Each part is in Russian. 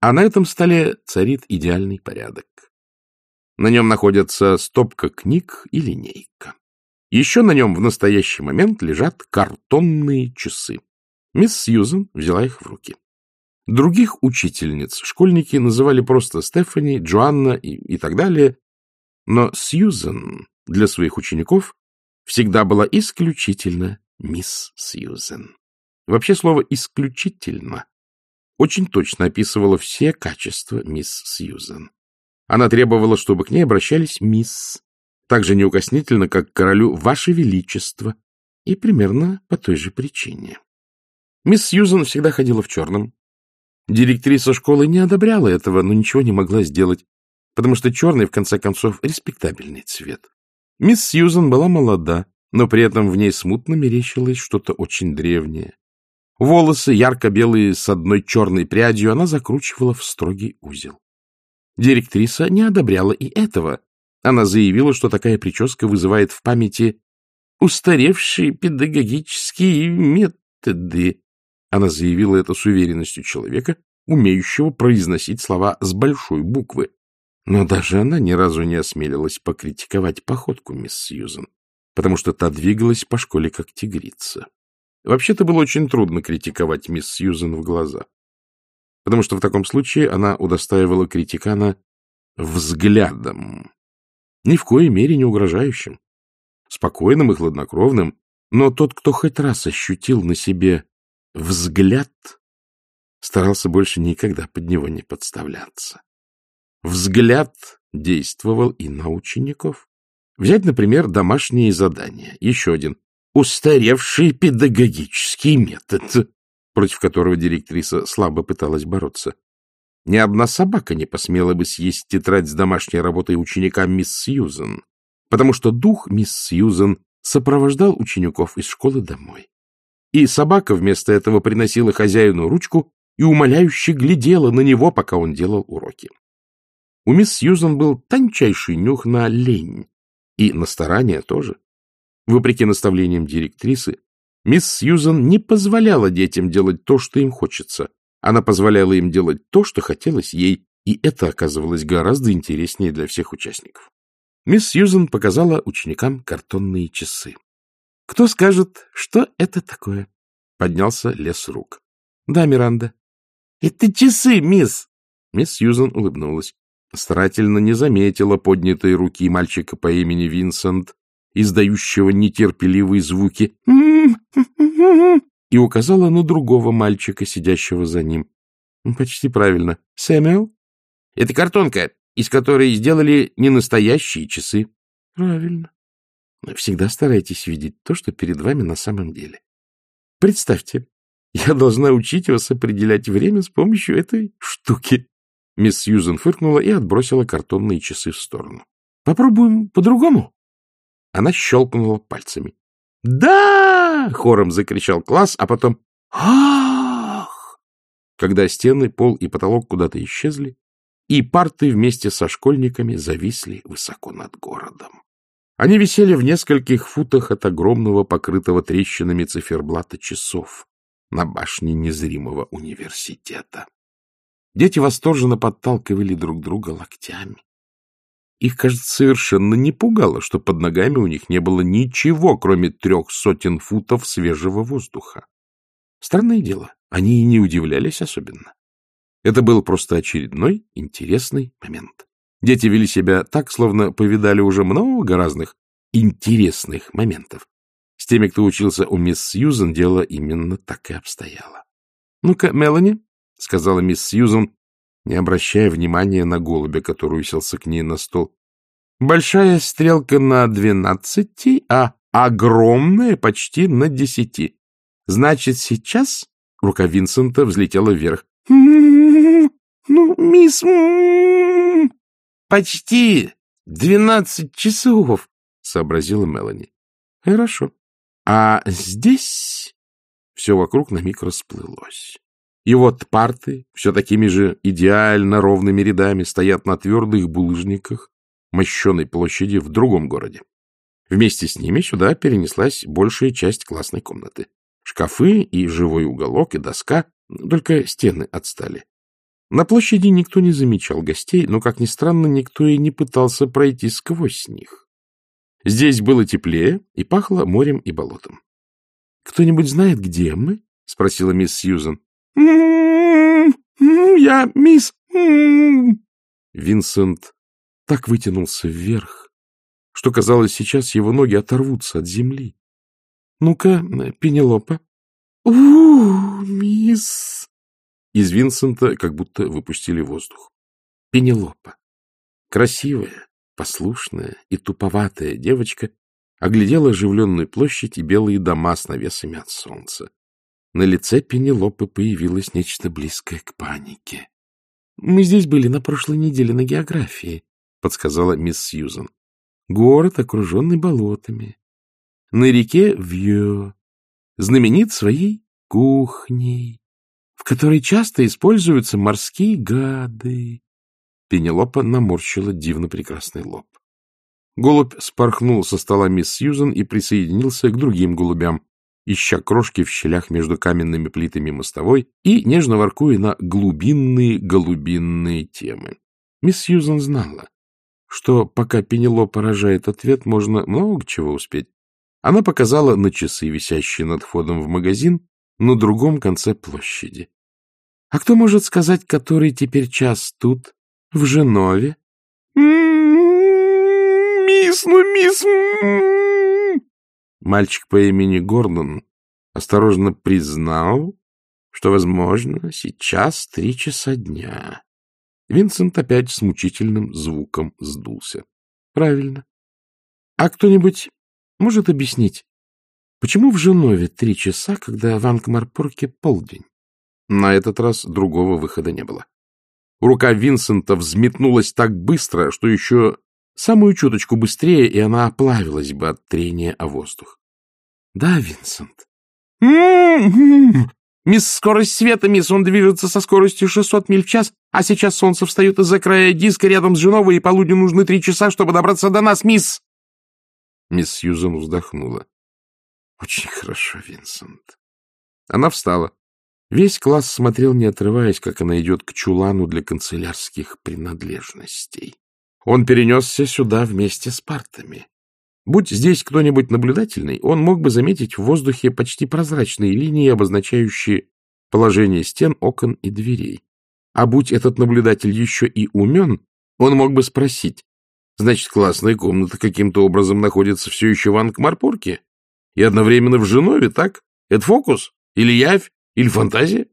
А на этом столе царит идеальный порядок. На нем находится стопка книг и линейка. Еще на нем в настоящий момент лежат картонные часы. Мисс Сьюзен взяла их в руки. Других учительниц школьники называли просто Стефани, Джоанна и, и так далее, но Сьюзен для своих учеников всегда была исключительно мисс Сьюзен. Вообще слово «исключительно» очень точно описывало все качества мисс Сьюзен. Она требовала, чтобы к ней обращались мисс, так же неукоснительно, как к королю «Ваше Величество», и примерно по той же причине. Мисс Сьюзен всегда ходила в черном. Директриса школы не одобряла этого, но ничего не могла сделать, потому что черный, в конце концов, респектабельный цвет. Мисс Сьюзен была молода, но при этом в ней смутно мерещилось что-то очень древнее. Волосы, ярко-белые, с одной черной прядью, она закручивала в строгий узел. Директриса не одобряла и этого. Она заявила, что такая прическа вызывает в памяти устаревшие педагогические методы. Она заявила это с уверенностью человека, умеющего произносить слова с большой буквы. Но даже она ни разу не осмелилась покритиковать походку мисс Сьюзен, потому что та двигалась по школе как тигрица. Вообще-то было очень трудно критиковать мисс Сьюзен в глаза, потому что в таком случае она удостаивала критикана взглядом, ни в коей мере не угрожающим, спокойным и хладнокровным, но тот, кто хоть раз ощутил на себе взгляд, старался больше никогда под него не подставляться. Взгляд действовал и на учеников. Взять, например, домашние задания. Еще один. Устаревший педагогический метод, против которого директриса слабо пыталась бороться. Ни одна собака не посмела бы съесть тетрадь с домашней работой ученика мисс Сьюзен, потому что дух мисс Сьюзен сопровождал учеников из школы домой. И собака вместо этого приносила хозяину ручку и умоляюще глядела на него, пока он делал уроки. У мисс Сьюзен был тончайший нюх на лень, и на старание тоже. Вопреки наставлениям директрисы, мисс Сьюзен не позволяла детям делать то, что им хочется. Она позволяла им делать то, что хотелось ей, и это оказывалось гораздо интереснее для всех участников. Мисс Сьюзен показала ученикам картонные часы. — Кто скажет, что это такое? — поднялся лес рук. — Да, Миранда. — Это часы, мисс! Мисс Сьюзен улыбнулась. Старательно не заметила поднятой руки мальчика по имени Винсент, издающего нетерпеливые звуки, и указала на другого мальчика, сидящего за ним. Почти правильно. Сэмюэл? Это картонка, из которой сделали не настоящие часы. Правильно. Всегда старайтесь видеть то, что перед вами на самом деле. Представьте, я должна учить вас определять время с помощью этой штуки. Мисс Сьюзен фыркнула и отбросила картонные часы в сторону. — Попробуем по-другому? Она щелкнула пальцами. «Да!» — хором закричал класс, а потом «Ах!» Когда стены, пол и потолок куда-то исчезли, и парты вместе со школьниками зависли высоко над городом. Они висели в нескольких футах от огромного покрытого трещинами циферблата часов на башне незримого университета. Дети восторженно подталкивали друг друга локтями. Их, кажется, совершенно не пугало, что под ногами у них не было ничего, кроме трех сотен футов свежего воздуха. Странное дело, они и не удивлялись особенно. Это был просто очередной интересный момент. Дети вели себя так, словно повидали уже много разных интересных моментов. С теми, кто учился у мисс Сьюзен, дело именно так и обстояло. — Ну-ка, Мелани, — сказала мисс Сьюзен, не обращая внимания на голубя, который уселся к ней на стол. — Большая стрелка на двенадцати, а огромная почти на десяти. Значит, сейчас рука Винсента взлетела вверх. — Ну, мисс... Почти двенадцать часов, — сообразила Мелани. — Хорошо. А здесь... Все вокруг на миг расплылось. И вот парты, все такими же идеально ровными рядами, стоят на твердых булыжниках мощеной площади в другом городе. Вместе с ними сюда перенеслась большая часть классной комнаты. Шкафы и живой уголок, и доска, только стены отстали. На площади никто не замечал гостей, но, как ни странно, никто и не пытался пройти сквозь них. Здесь было теплее и пахло морем и болотом. — Кто-нибудь знает, где мы? — спросила мисс Сьюзен. «М-м-м, — Я мисс... М-м-м. Винсент так вытянулся вверх, что, казалось, сейчас его ноги оторвутся от земли. — Ну-ка, Пенелопа. — У, мисс... Из Винсента как будто выпустили воздух. Пенелопа. Красивая, послушная и туповатая девочка оглядела оживленную площадь и белые дома с навесами от солнца. На лице Пенелопы появилось нечто близкое к панике. — Мы здесь были на прошлой неделе на географии, — подсказала мисс Сьюзен. — Город, окруженный болотами. На реке Вьё, знаменит своей кухней, в которой часто используются морские гады. Пенелопа наморщила дивно прекрасный лоб. Голубь спорхнул со стола мисс Сьюзен и присоединился к другим голубям, ища крошки в щелях между каменными плитами мостовой и нежно воркуя на глубинные голубинные темы. Мисс Сьюзен знала, что пока Пенело поражает ответ, можно много чего успеть. Она показала на часы, висящие над входом в магазин, на другом конце площади. — А кто может сказать, который теперь час тут, в Женове? «М-м-м, — Мисс, ну, мисс... Мальчик по имени Гордон осторожно признал, что, возможно, сейчас три часа дня. Винсент опять с мучительным звуком сдулся. — Правильно. — А кто-нибудь может объяснить, почему в Женове три часа, когда в Анкмарпорке полдень? На этот раз другого выхода не было. Рука Винсента взметнулась так быстро, что еще самую чуточку быстрее, и она оплавилась бы от трения о воздух. — Да, Винсент. «М-м-м! Мисс, скорость света, мисс, он движется со скоростью 600 миль в час, а сейчас солнце встает из-за края диска рядом с Женовой, и полудню нужны три часа, чтобы добраться до нас, мисс!» Мисс Сьюзен вздохнула. «Очень хорошо, Винсент». Она встала. Весь класс смотрел, не отрываясь, как она идет к чулану для канцелярских принадлежностей. Он перенесся сюда вместе с партами. Будь здесь кто-нибудь наблюдательный, он мог бы заметить в воздухе почти прозрачные линии, обозначающие положение стен, окон и дверей. А будь этот наблюдатель еще и умен, он мог бы спросить, значит, классная комната каким-то образом находится все еще в Ангмарпорке и одновременно в Женове, так? Это фокус? Или явь? Или фантазия?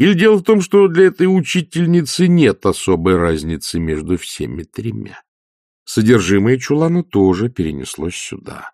Или дело в том, что для этой учительницы нет особой разницы между всеми тремя? Содержимое чулана тоже перенеслось сюда.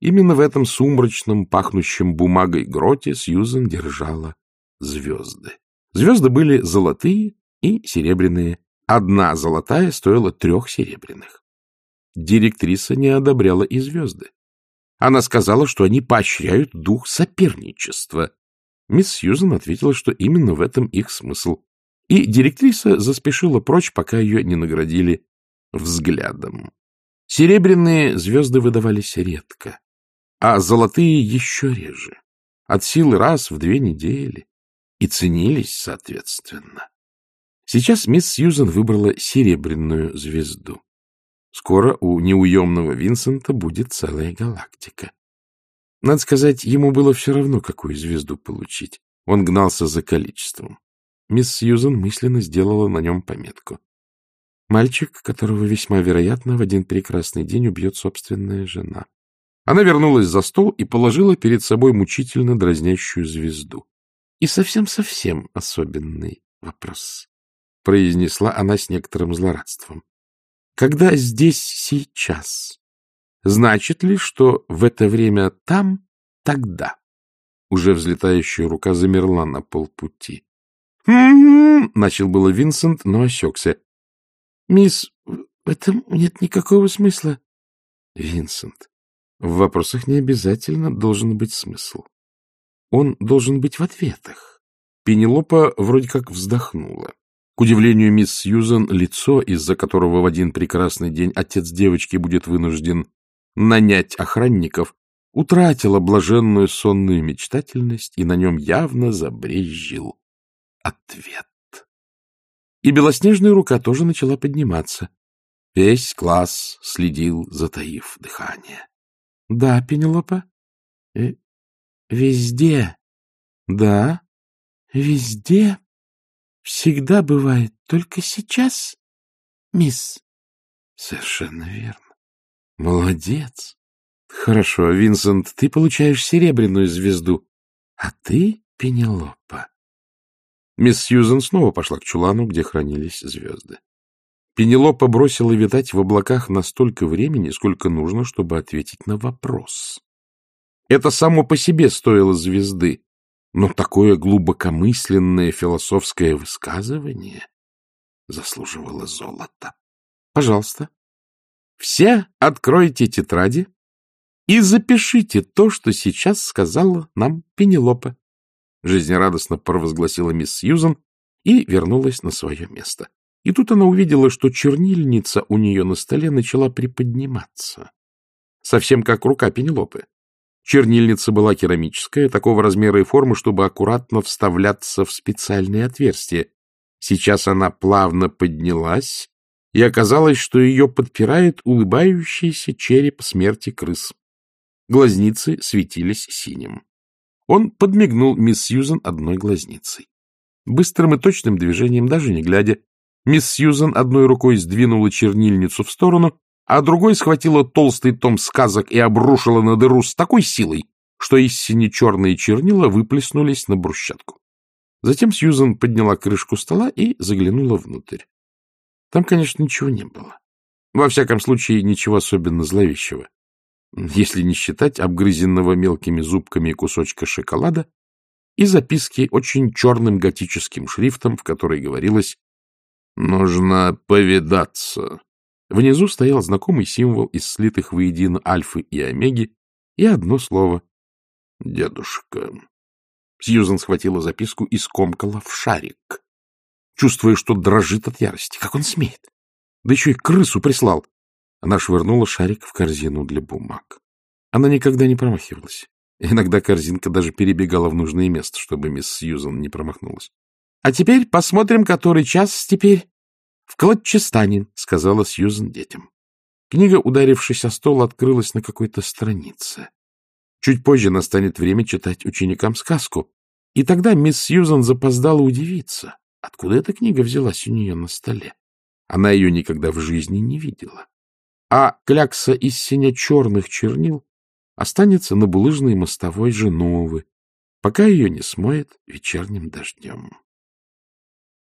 Именно в этом сумрачном, пахнущем бумагой гроте Сьюзен держала звезды. Звезды были золотые и серебряные. Одна золотая стоила трех серебряных. Директриса не одобряла и звезды. Она сказала, что они поощряют дух соперничества. Мисс Сьюзен ответила, что именно в этом их смысл. И директриса заспешила прочь, пока ее не наградили взглядом. Серебряные звезды выдавались редко, а золотые еще реже, от силы раз в две недели, и ценились соответственно. Сейчас мисс Сьюзен выбрала серебряную звезду. Скоро у неуемного Винсента будет целая галактика. Надо сказать, ему было все равно, какую звезду получить. Он гнался за количеством. Мисс Сьюзен мысленно сделала на нем пометку. Мальчик, которого весьма вероятно в один прекрасный день убьет собственная жена. Она вернулась за стол и положила перед собой мучительно дразнящую звезду. И совсем-совсем особенный вопрос, — произнесла она с некоторым злорадством. Когда здесь сейчас, значит ли, что в это время там, тогда? Уже взлетающая рука замерла на полпути. «М-м-м», начал было Винсент, но осекся. — Мисс, в этом нет никакого смысла. — Винсент, в вопросах не обязательно должен быть смысл. Он должен быть в ответах. Пенелопа вроде как вздохнула. К удивлению мисс Сьюзен, лицо, из-за которого в один прекрасный день отец девочки будет вынужден нанять охранников, утратило блаженную сонную мечтательность, и на нем явно забрезжил ответ. и белоснежная рука тоже начала подниматься. Весь класс следил, затаив дыхание. — Да, Пенелопа? Э — Везде. — Да, везде. Всегда бывает, только сейчас, мисс. — Совершенно верно. Молодец. Хорошо, Винсент, ты получаешь серебряную звезду. А ты, Пенелопа? Мисс Сьюзен снова пошла к чулану, где хранились звезды. Пенелопа бросила витать в облаках настолько времени, сколько нужно, чтобы ответить на вопрос. Это само по себе стоило звезды, но такое глубокомысленное философское высказывание заслуживало золота. Пожалуйста, все откройте тетради и запишите то, что сейчас сказала нам Пенелопа. Жизнерадостно провозгласила мисс Сьюзан и вернулась на свое место. И тут она увидела, что чернильница у нее на столе начала приподниматься. Совсем как рука Пенелопы. Чернильница была керамическая, такого размера и формы, чтобы аккуратно вставляться в специальные отверстия. Сейчас она плавно поднялась, и оказалось, что ее подпирает улыбающийся череп смерти крыс. Глазницы светились синим. Он подмигнул мисс Сьюзен одной глазницей. Быстрым и точным движением, даже не глядя, мисс Сьюзен одной рукой сдвинула чернильницу в сторону, а другой схватила толстый том сказок и обрушила на дыру с такой силой, что из сине-черные чернила выплеснулись на брусчатку. Затем Сьюзен подняла крышку стола и заглянула внутрь. Там, конечно, ничего не было. Во всяком случае, ничего особенно зловещего если не считать обгрызенного мелкими зубками кусочка шоколада и записки очень черным готическим шрифтом, в которой говорилось «Нужно повидаться». Внизу стоял знакомый символ из слитых воедино альфы и омеги и одно слово «Дедушка». Сьюзан схватила записку и скомкала в шарик, чувствуя, что дрожит от ярости. Как он смеет? Да еще и крысу прислал. Она швырнула шарик в корзину для бумаг. Она никогда не промахивалась. Иногда корзинка даже перебегала в нужное место, чтобы мисс Сьюзан не промахнулась. — А теперь посмотрим, который час теперь в Клотчестане, — сказала Сьюзан детям. Книга, ударившись о стол, открылась на какой-то странице. Чуть позже настанет время читать ученикам сказку, и тогда мисс Сьюзан запоздала удивиться, откуда эта книга взялась у нее на столе. Она ее никогда в жизни не видела а клякса из сине-черных чернил останется на булыжной мостовой Женовы, пока ее не смоет вечерним дождем.